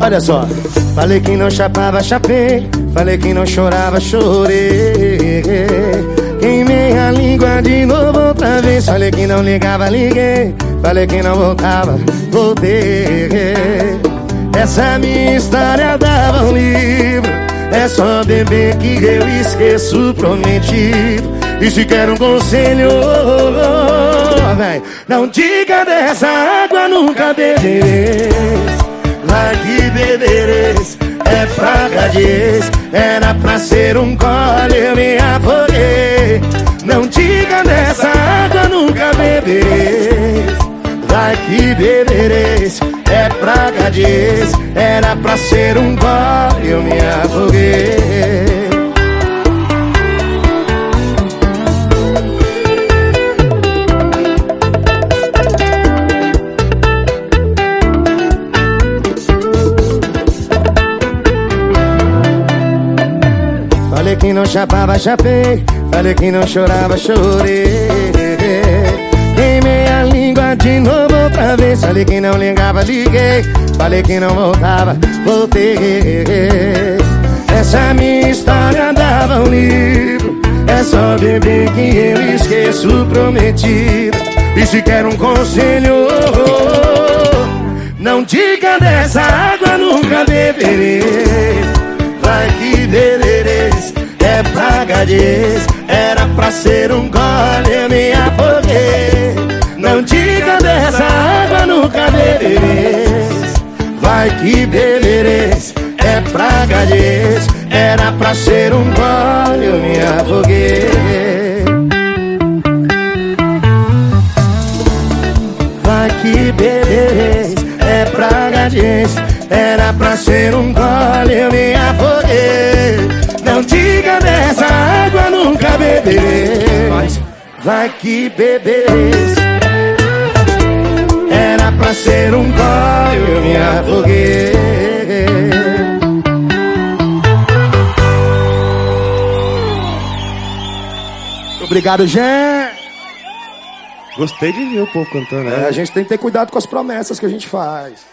Olha só, falei que não chapava, chapei. Falei que não chorava, chorei. Queimei a língua de novo outra vez. Falei que não ligava, liguei. Falei que não voltava, voltei. Essa minha história dava um livro. É só beber que eu esqueço prometido. E se quer um conselho, véi, não diga dessa água, nunca beberei. Lá que bebereis é praga de ex. Era pra ser um gole, eu me afoguei. Não diga dessa água, nunca beberei Vai que bebereis é praga de ex. Era pra ser um gole, eu me afoguei que não chapava, chapei. Falei que não chorava, chorei. Queimei a língua de novo outra vez. Falei que não ligava, liguei. Falei que não voltava, voltei. Essa minha história dava um livro. É só beber que eu esqueço o prometido. E se quer um conselho Não diga dessa água, nunca beberei Era pra ser um gole, eu me afoguei Não diga dessa água, nunca bebereis Vai que bebereis é praga de ex Era pra ser um gole, eu me afoguei Vai que bebereis é praga de ex Era pra ser um gole, eu me afoguei Vai que bebereis Era pra ser um gole, eu me afoguei Obrigado, gente. Gostei de ver o povo cantando, né? É, a gente tem que ter cuidado com as promessas que a gente faz.